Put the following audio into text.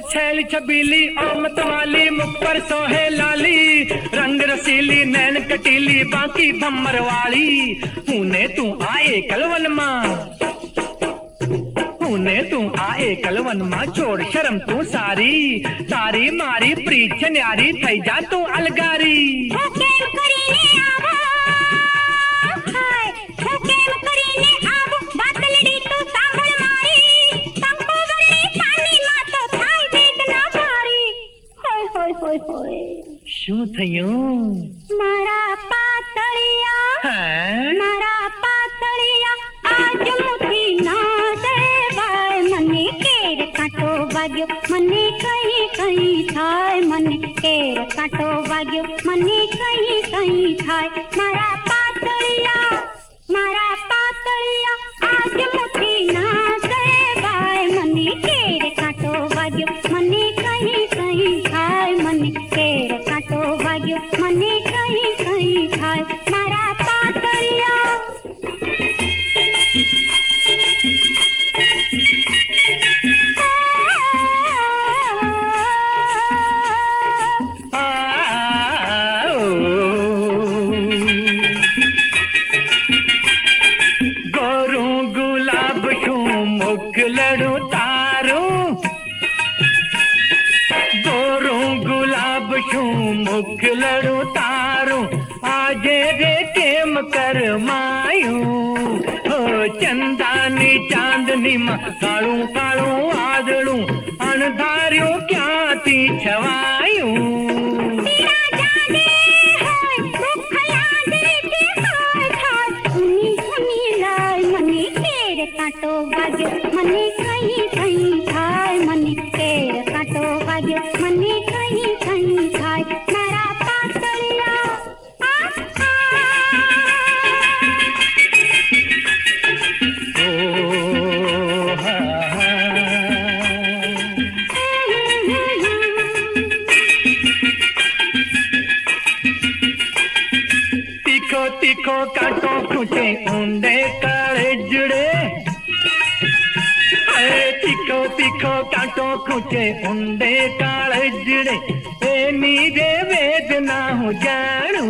छैल छबीली, आमत वाली मुख सोहे लाली, रंग रसीली, नैन कटीली, बाकी भमर वाली। ऊने तू आए कलवन माँ। ऊने तू आए कलवन माँ, छोड़ शर्म तू सारी। सारी मारी, प्रीत न्यारी थई जा तू अलगा। શું થયું? મારા પાતળિયા મારા પાતળિયા આજ મુઠી ના દેવાય. મને કેર કાંટો વાગ્યો મને કઈ કઈ થાય. મને કેર કાંટો વાગ્યો મને કઈ કઈ થાય. મોકલડું તારું. ગોરું ગુલાબ શું મોકલડું તારું. આજે રે કેમ કરમાયું. હો, ચંદાની ચાંદનીમાં કાળું કાળું આદળું. અણધાર્યું ક્યાંથી मिट्टी को काटो टूटे ऊंडे काले जुड़े। अरे तीखो तीखो काटो खुचे ऊंडे काले जुड़े। नीरे वेदना हो जाड़ू